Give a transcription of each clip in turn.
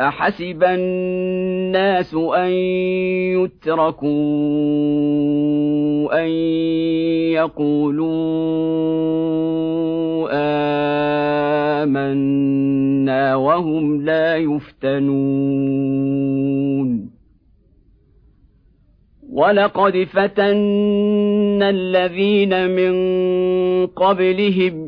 أحسب الناس أن يتركوا أن يقولوا آمنا وهم لا يفتنون ولقد فتنا الذين من قبلهم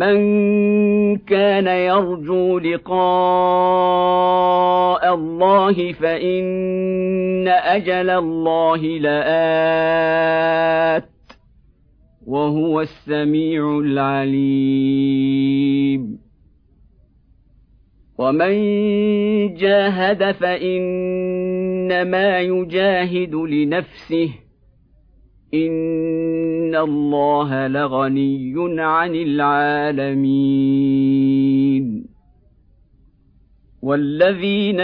من كان يرجو لقاء الله فإن أجل الله لآت وهو السميع العليم. ومن جاهد فإنما يجاهد لنفسه ان الله لغني عن العالمين والذين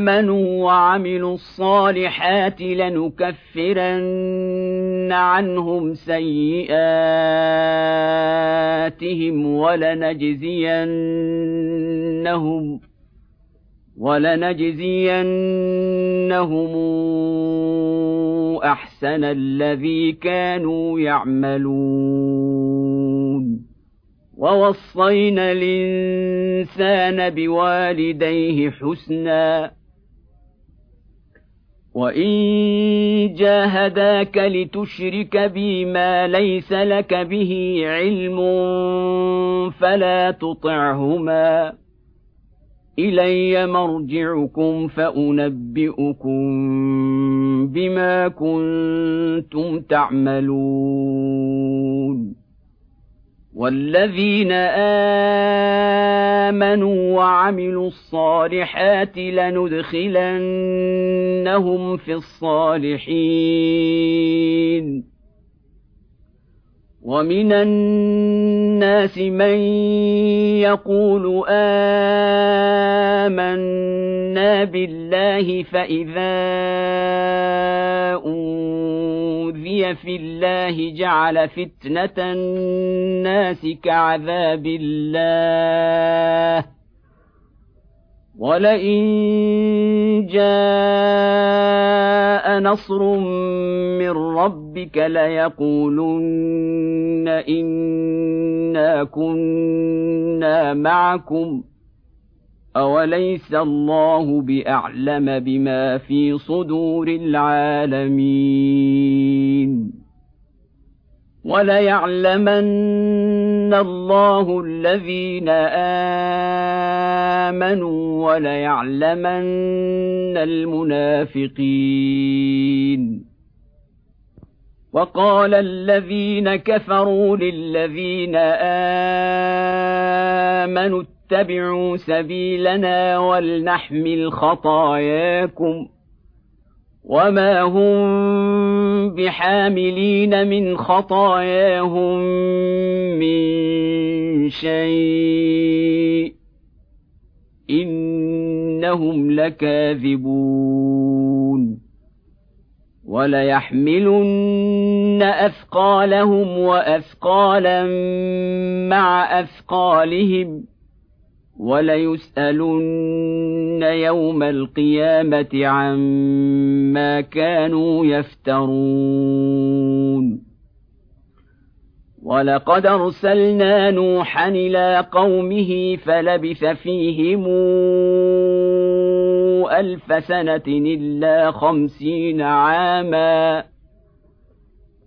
امنوا وعملوا الصالحات لنكفرن عنهم سيئاتهم ولنجزينهم ولنجزينهم أحسن الذي كانوا يعملون. ووصينا الإنسان بوالديه حسنا. وإن جاهداك لتشرك بي ما ليس لك به علم فلا تطعهما. إلي مرجعكم فأنبئكم بما كنتم تعملون. والذين آمنوا وعملوا الصالحات لندخلنهم في الصالحين. ومن الناس من يقول امنا بالله فاذا اوذي في الله جعل فتنه الناس كعذاب الله ولئن جاء نصر من ربك ليقولن انا كنا معكم اوليس الله باعلم بما في صدور العالمين وليعلمن الله الذين آمنوا وليعلمن المنافقين. وقال الذين كفروا للذين آمنوا اتبعوا سبيلنا ولنحمل خطاياكم وما هم بحاملين من خطاياهم من شيء انهم لكاذبون وليحملن اثقالهم واثقالا مع اثقالهم وليسألن يوم القيامة عما كانوا يفترون. ولقد أرسلنا نوحا إلى قومه فلبث فيهم ألف سنة إلا خمسين عاما.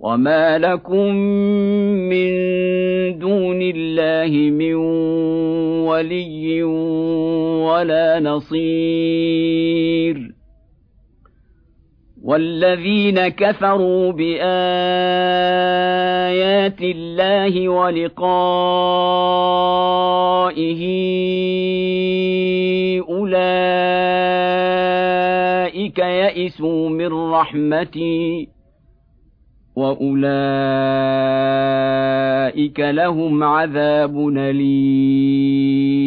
وما لكم من دون الله من ولي ولا نصير والذين كفروا بايات الله ولقائه اولئك يئسوا من رحمتي واولئك لهم عذاب اليم.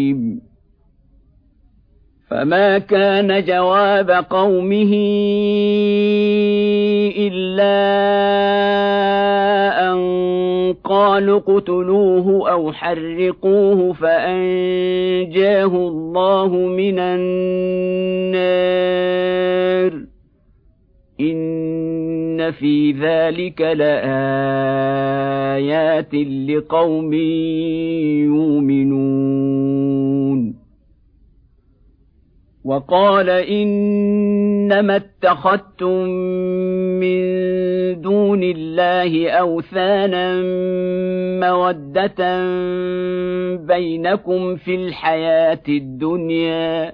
فما كان جواب قومه الا ان قالوا اقتلوه أو حرقوه فانجاه الله من النار. ان في ذلك لايات لقوم يؤمنون وقال انما اتخذتم من دون الله اوثانا موده بينكم في الحياة الدنيا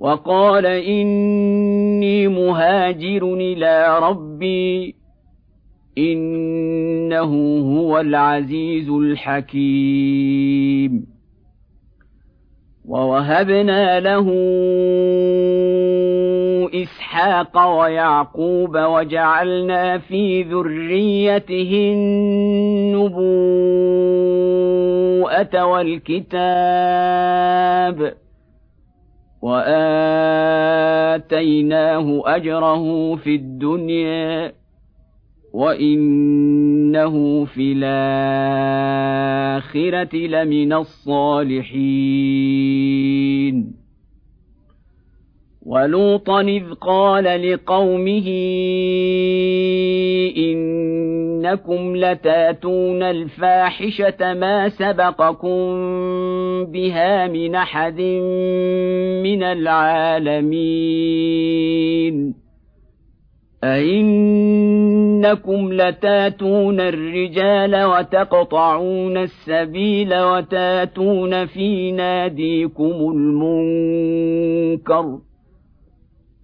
وقال إني مهاجر إلى ربي إنه هو العزيز الحكيم. ووهبنا له إسحاق ويعقوب وجعلنا في ذريته النبوءة والكتاب. واتيناه اجره في الدنيا وانه في الاخره لمن الصالحين ولوطا اذ قال لقومه إنكم لتاتون الفاحشة ما سبقكم بها من أحد من العالمين. أئنكم لتاتون الرجال وتقطعون السبيل وتاتون في ناديكم المنكر.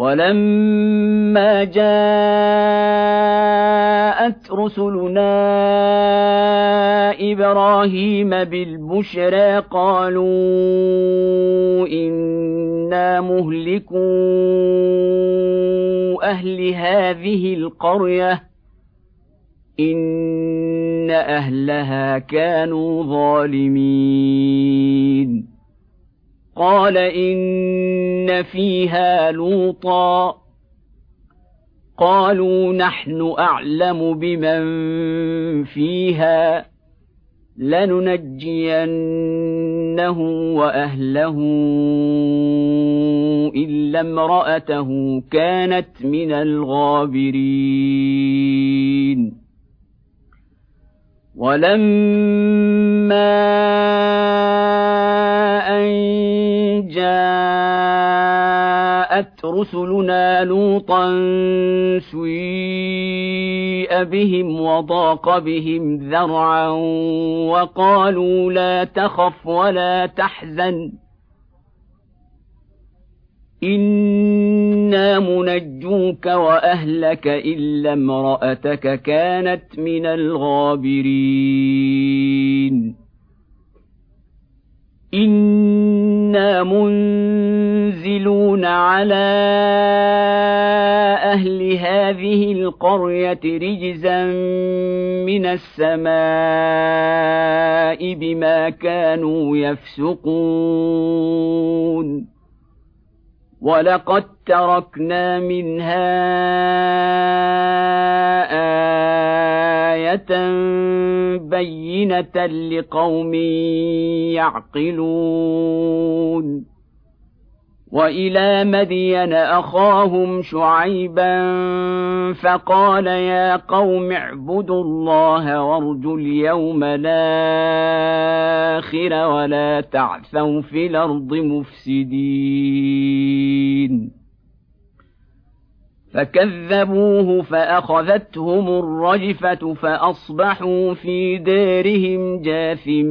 ولما جاءت رسلنا إبراهيم بالبشرى قالوا إنا مهلكو أهل هذه القرية إن أهلها كانوا ظالمين. قال إن فيها لوطا. قالوا نحن أعلم بمن فيها. لننجينه وأهله إلا امرأته كانت من الغابرين. ولما رسلنا لوطا سيء بهم وضاق بهم ذرعا وقالوا لا تخف ولا تحزن. إنا منجوك وأهلك إلا امرأتك كانت من الغابرين. أنا منزلون على أهل هذه القريه رجزا من السماء بما كانوا يفسقون ولقد تركنا منها إيه بينه لقوم يعقلون وإلى مدين أخاهم شعيبا فقال يا قوم اعبدوا الله وارجوا اليوم الآخر ولا تعثوا في الأرض مفسدين. فكذبوه فأخذتهم الرجفة فأصبحوا في دارهم جاثمين.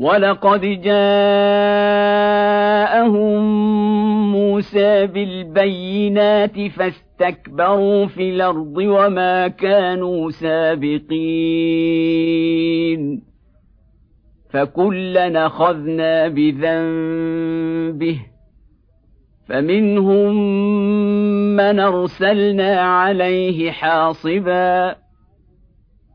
ولقد جاءهم موسى بالبينات فاستكبروا في الأرض وما كانوا سابقين فكلا اخذنا بذنبه فمنهم من ارسلنا عليه حاصبا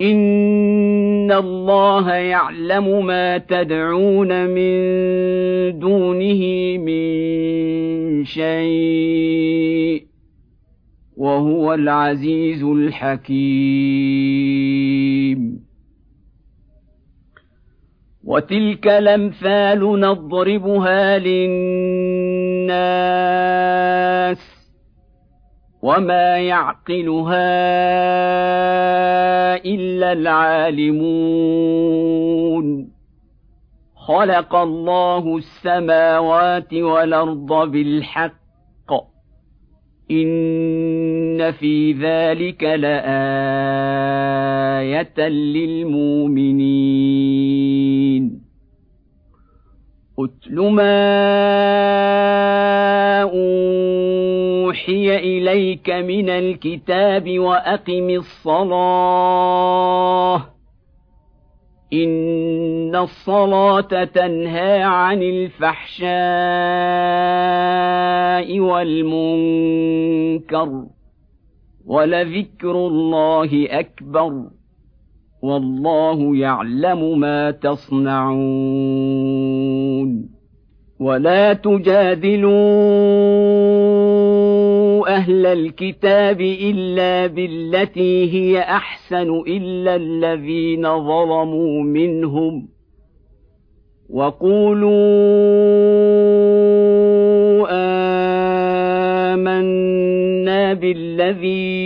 ان الله يعلم ما تدعون من دونه من شيء وهو العزيز الحكيم وتلك الامثال نضربها للناس وما يعقلها الا العالمون خلق الله السماوات والارض بالحق ان في ذلك لايه للمؤمنين اتل ما أوحي إليك من الكتاب وأقم الصلاة. إن الصلاة تنهى عن الفحشاء والمنكر ولذكر الله أكبر. والله يعلم ما تصنعون ولا تجادلوا أهل الكتاب إلا بالتي هي أحسن إلا الذين ظلموا منهم وقولوا آمنا بالذي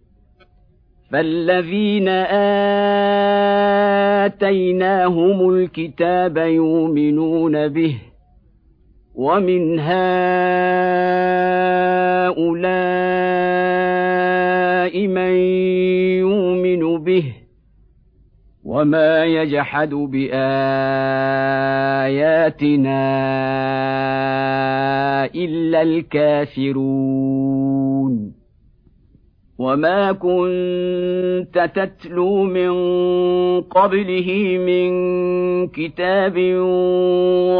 فالذين اتيناهم الكتاب يؤمنون به ومن هؤلاء من يؤمن به وما يجحد باياتنا الا الكافرون وما كنت تتلو من قبله من كتاب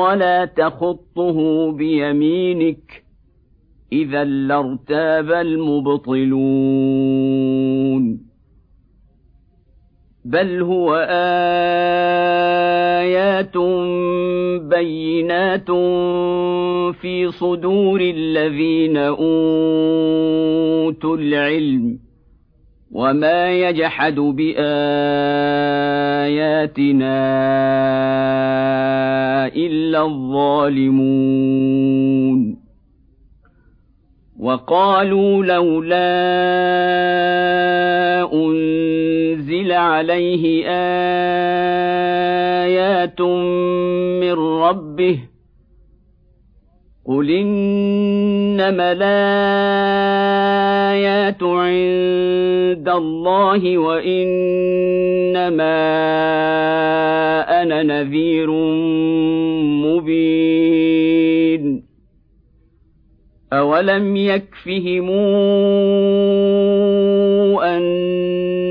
ولا تخطه بيمينك اذا لارتاب المبطلون بل هو ايات بينات في صدور الذين اوتوا العلم وما يجحد باياتنا الا الظالمون وقالوا لولا انزل عليه ايات من ربه قل انما الايات عند الله وانما أنا نذير مبين أولم يكفهم أنا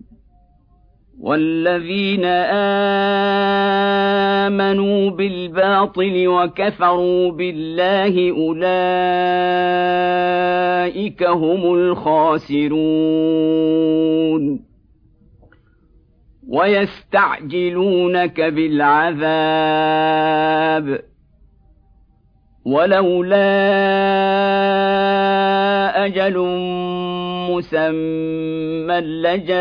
والذين آمنوا بالباطل وكفروا بالله أولئك هم الخاسرون. ويستعجلونك بالعذاب. ولولا أجل مسمى لجاءهم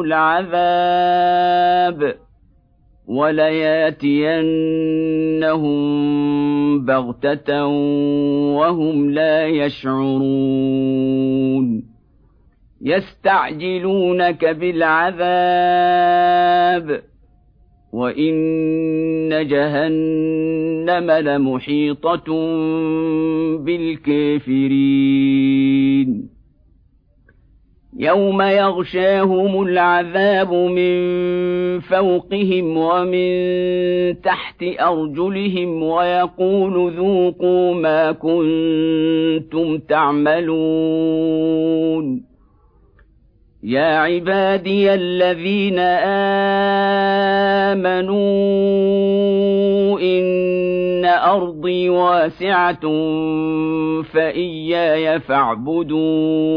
العذاب ولياتينهم بغته وهم لا يشعرون يستعجلونك بالعذاب وان جهنم لمحيطه بالكافرين يوم يغشاهم العذاب من فوقهم ومن تحت ارجلهم ويقول ذوقوا ما كنتم تعملون يا عبادي الذين امنوا ان ارضي واسعه فاياي فاعبدون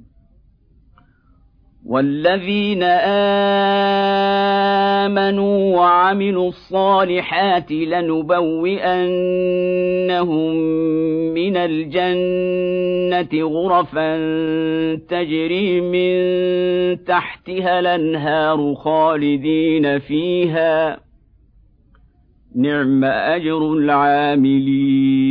والذين امنوا وعملوا الصالحات لنبوئنهم من الجنه غرفا تجري من تحتها الانهار خالدين فيها نعم اجر العاملين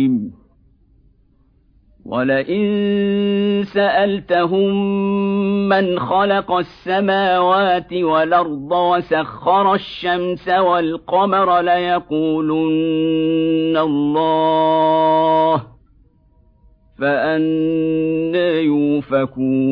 ولئن سالتهم من خلق السماوات والارض وسخر الشمس والقمر ليقولن الله فانى يؤفكون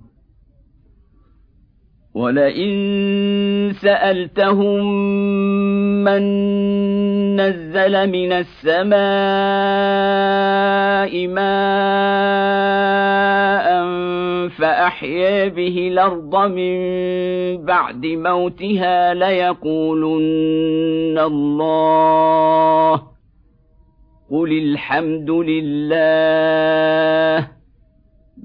ولئن سألتهم من نزل من السماء ماء فأحيا به الأرض من بعد موتها ليقولن الله قل الحمد لله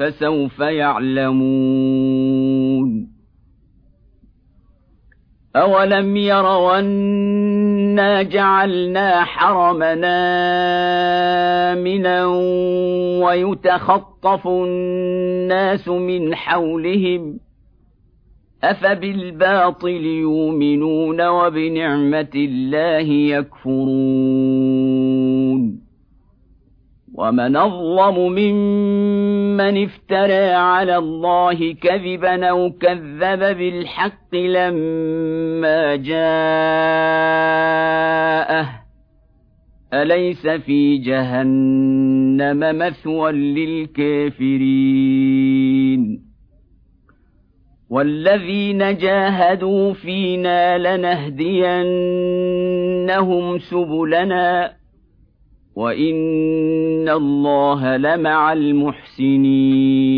فسوف يعلمون. أولم يروا أنا جعلنا حرمنا آمنا ويتخطف الناس من حولهم؟ أفبالباطل يؤمنون وبنعمة الله يكفرون؟ ومن أظلم ممن افترى على الله كذبا أو كذب بالحق لما جاءه أليس في جهنم مثوى للكافرين؟ والذين جاهدوا فينا لنهدينهم سبلنا وان الله لمع المحسنين